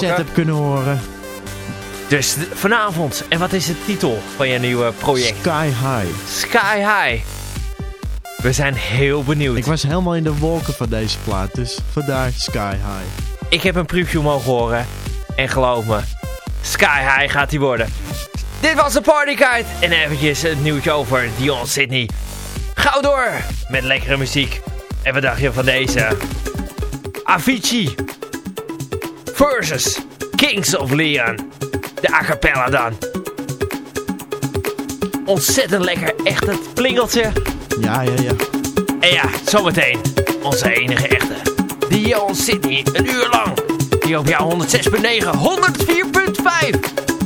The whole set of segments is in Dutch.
set heb kunnen horen. Dus vanavond, en wat is de titel van je nieuwe project? Sky High. Sky High. We zijn heel benieuwd. Ik was helemaal in de wolken van deze plaat, dus vandaar Sky High. Ik heb een preview mogen horen. En geloof me, Sky High gaat die worden. Dit was de Party Guide. En eventjes het nieuwtje over Dion Sydney. Gauw door met lekkere muziek. En wat dacht je van deze? Avicii versus Kings of Leon. De a cappella dan. Ontzettend lekker, echt het plingeltje. Ja, ja, ja. En ja, zometeen onze enige echte. Dion Sydney, een uur lang. Hier op jouw 106.9, 104.5.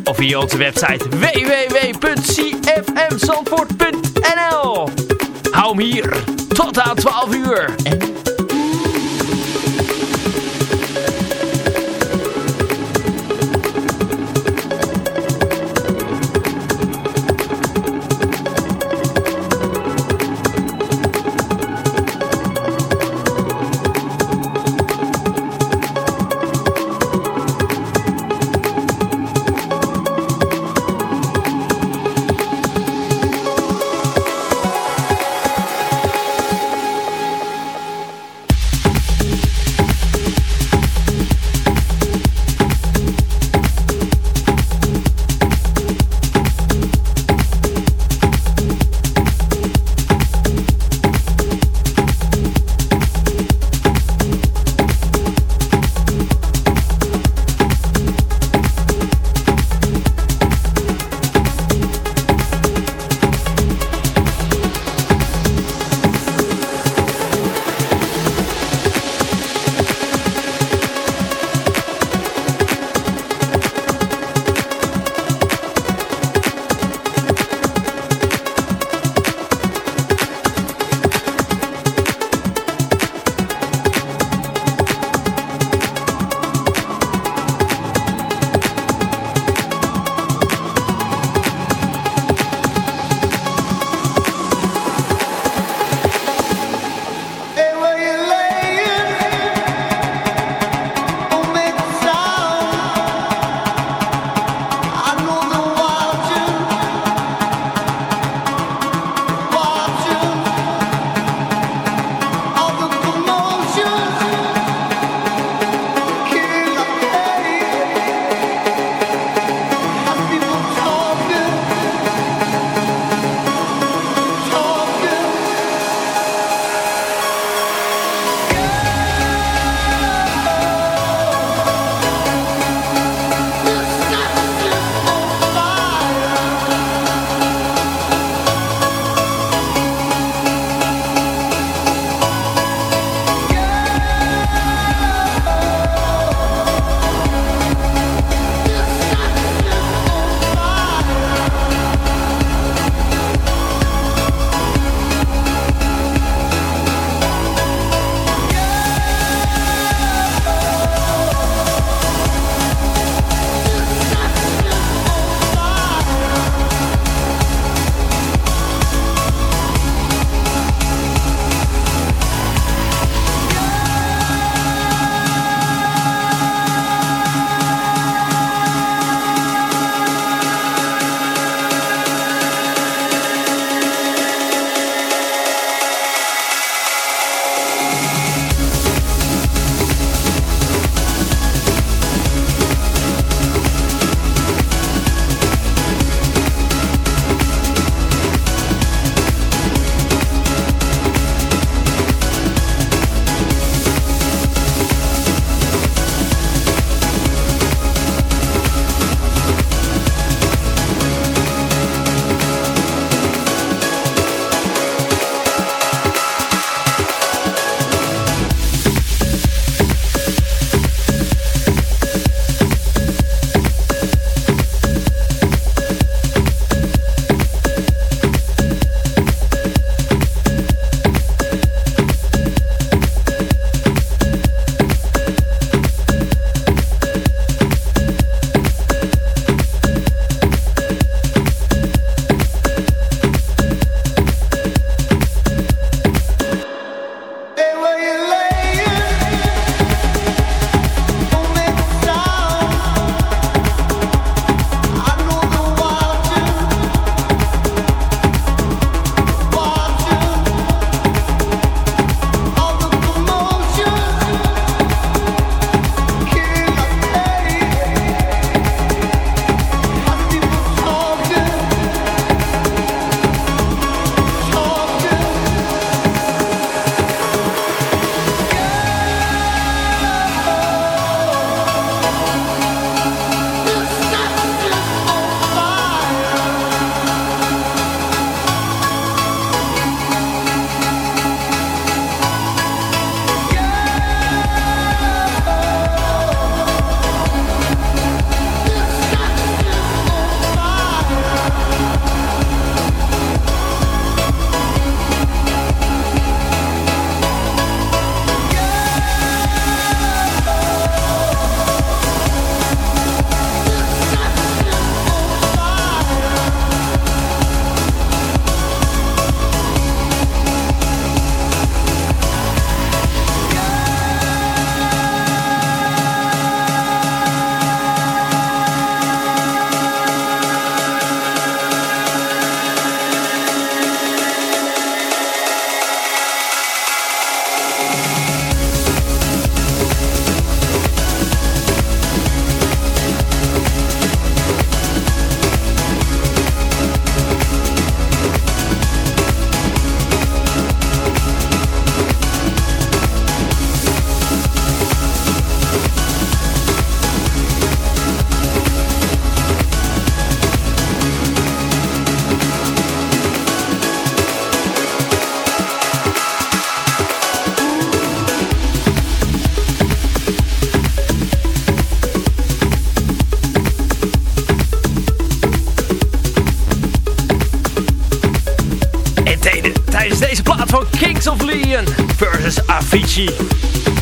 Of via onze website www.cfmzandvoort.nl Hou hem hier, tot aan 12 uur.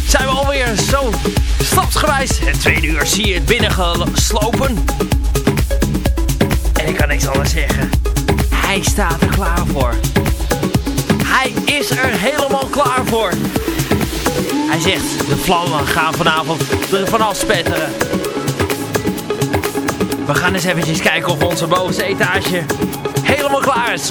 Zijn we alweer zo stapsgewijs. Het tweede uur zie je het binnengeslopen. En ik kan niks anders zeggen. Hij staat er klaar voor. Hij is er helemaal klaar voor. Hij zegt, de vlammen gaan vanavond er vanaf spetteren. We gaan eens eventjes kijken of onze bovenste etage helemaal klaar is.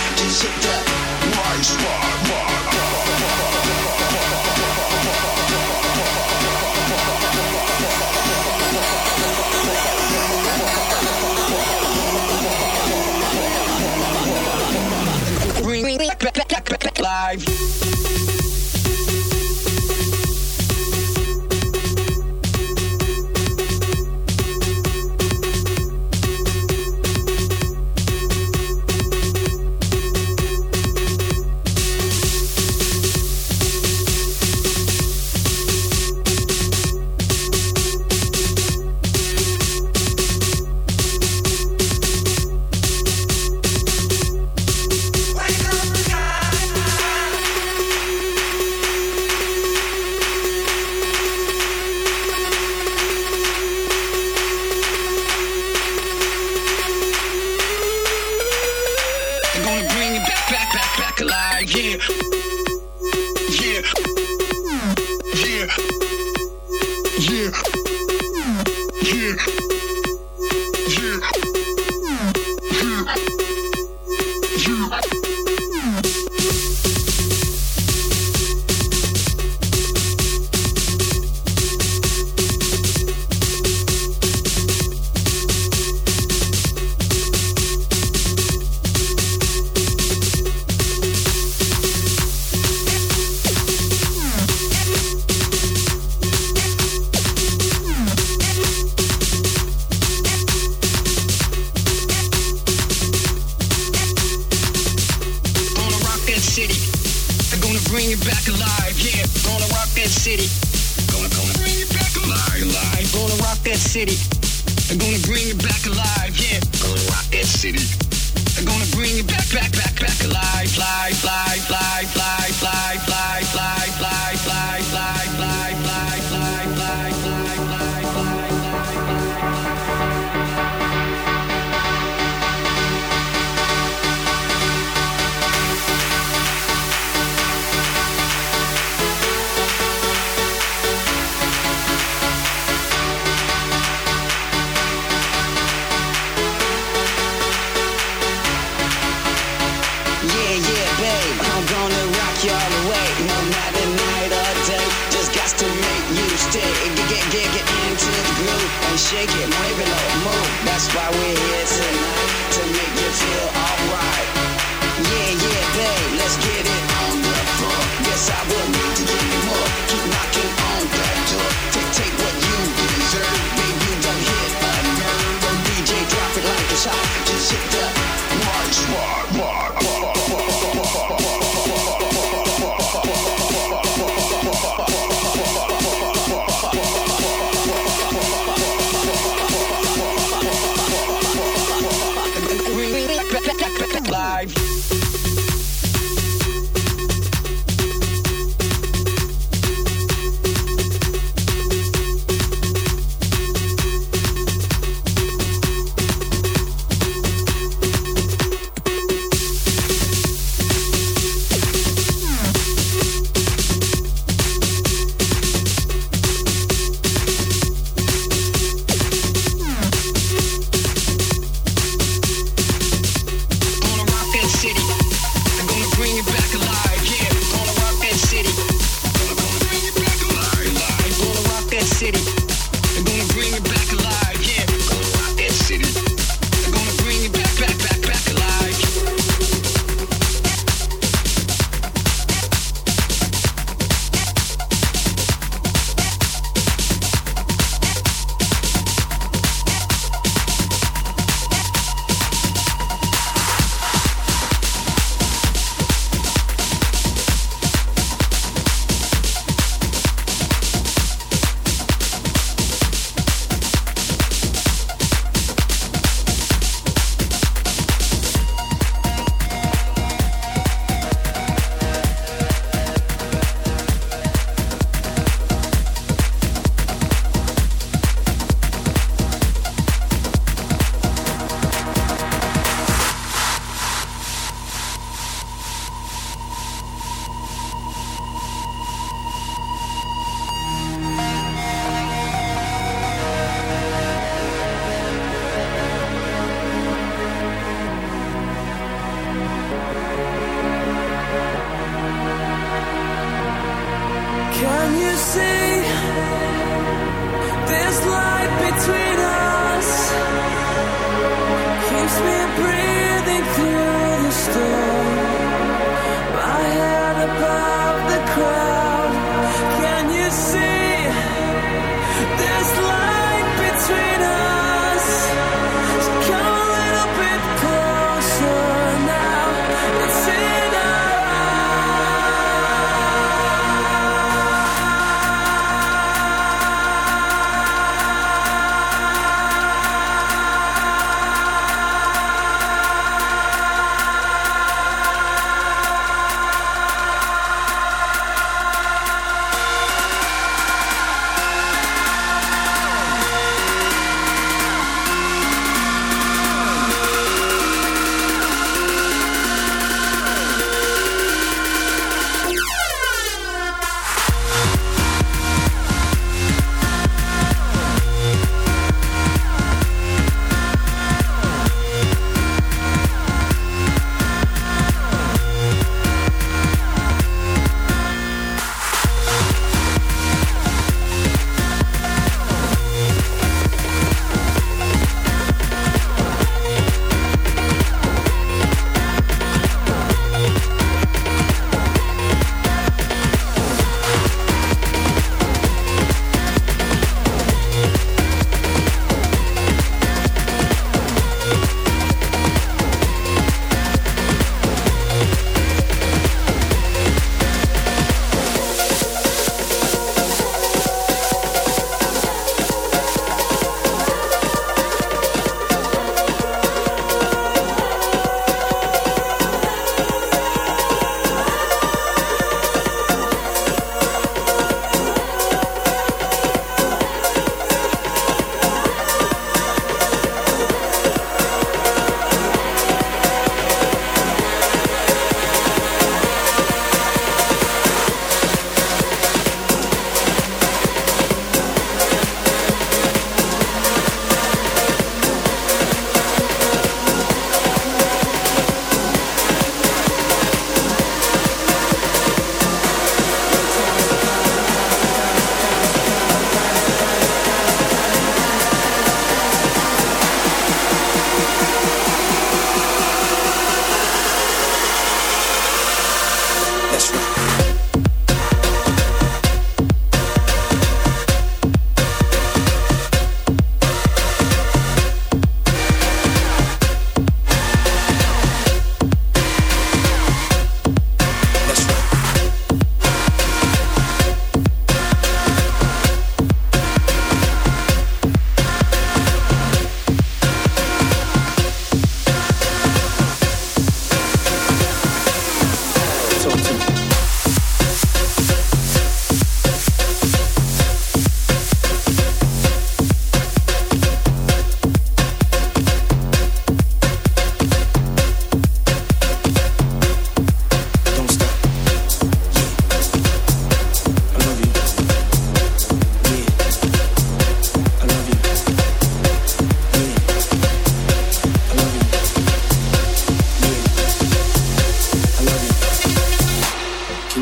we're breathing through the storm.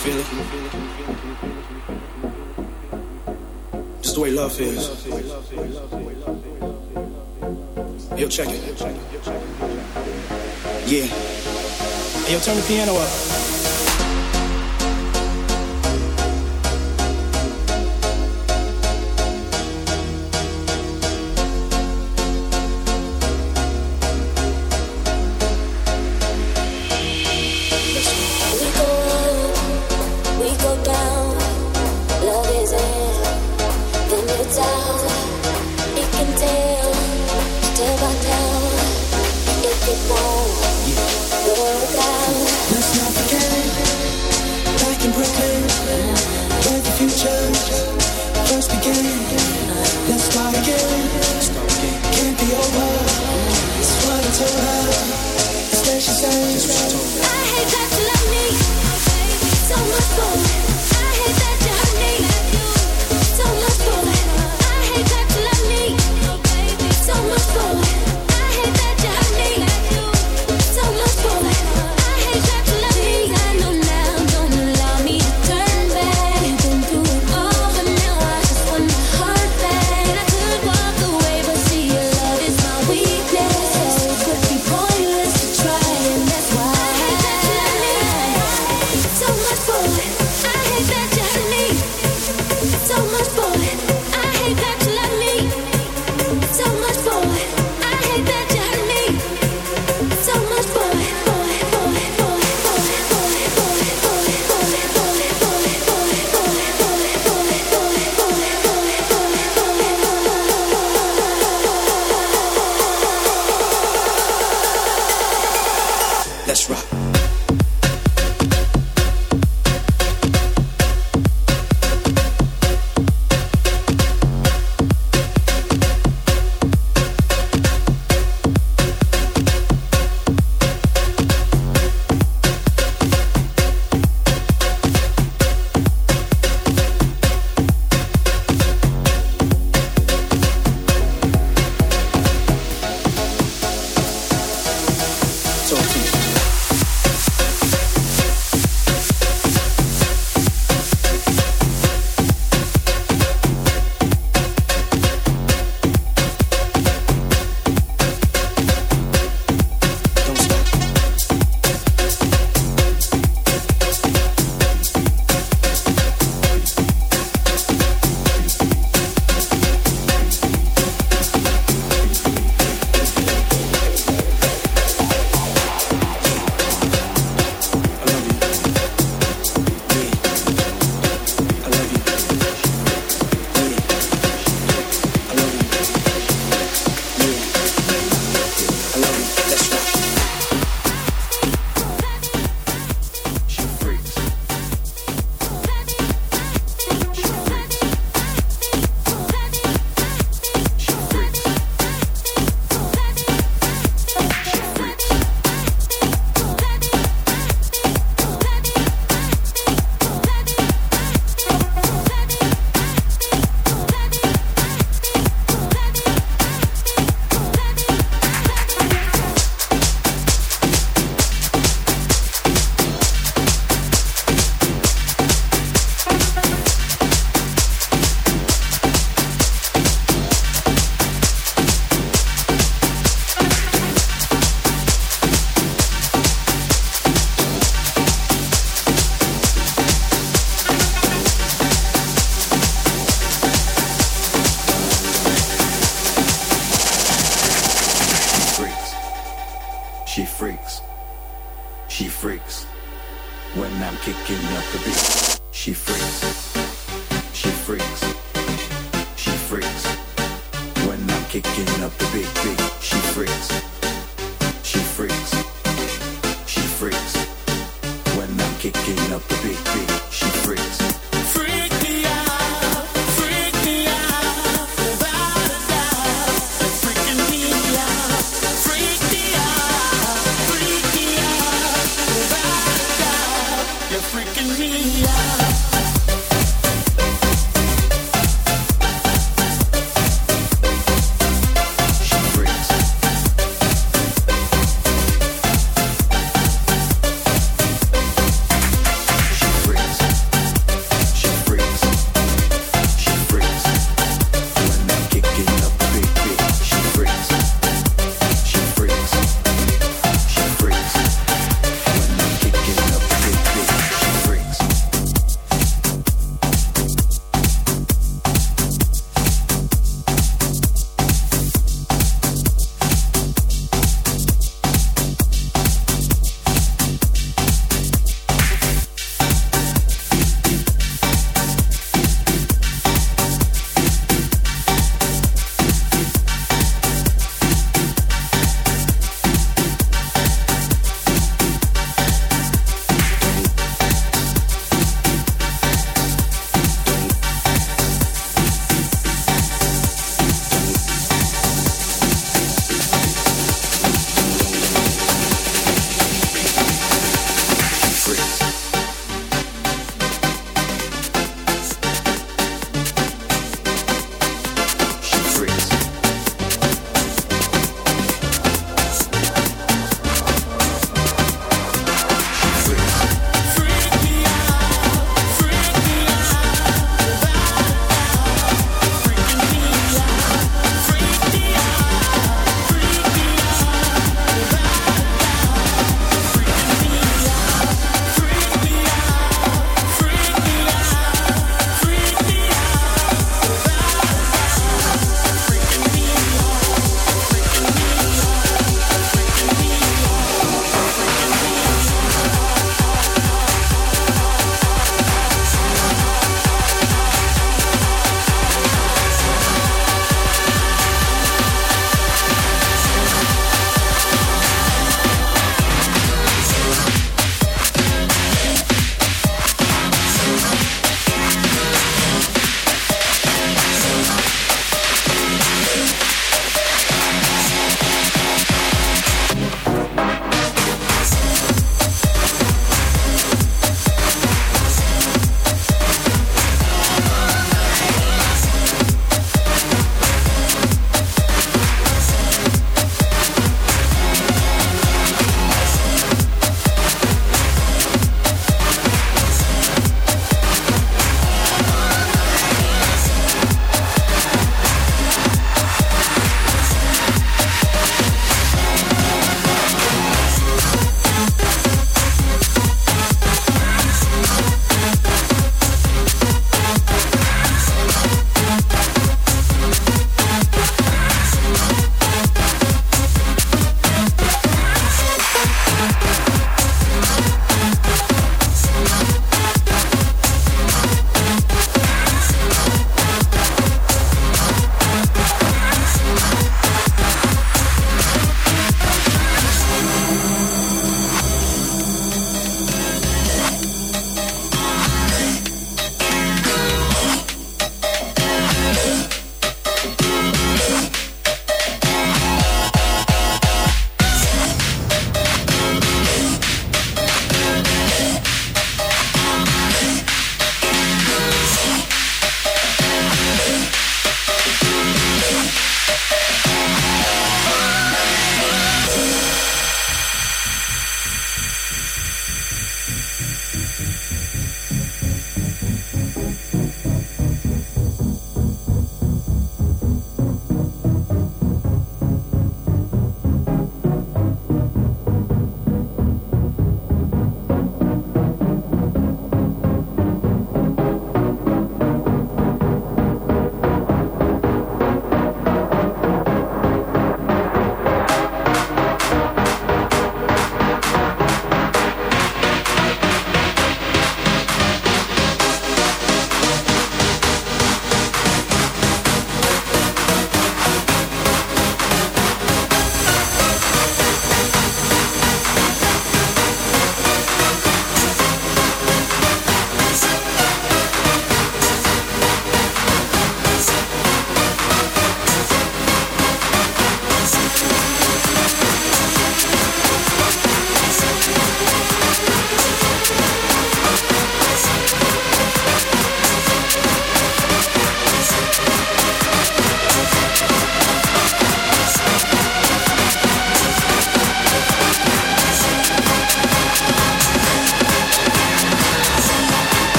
feel it? Just the way love feels. Yo, check it. Yeah. Yo, turn the piano up.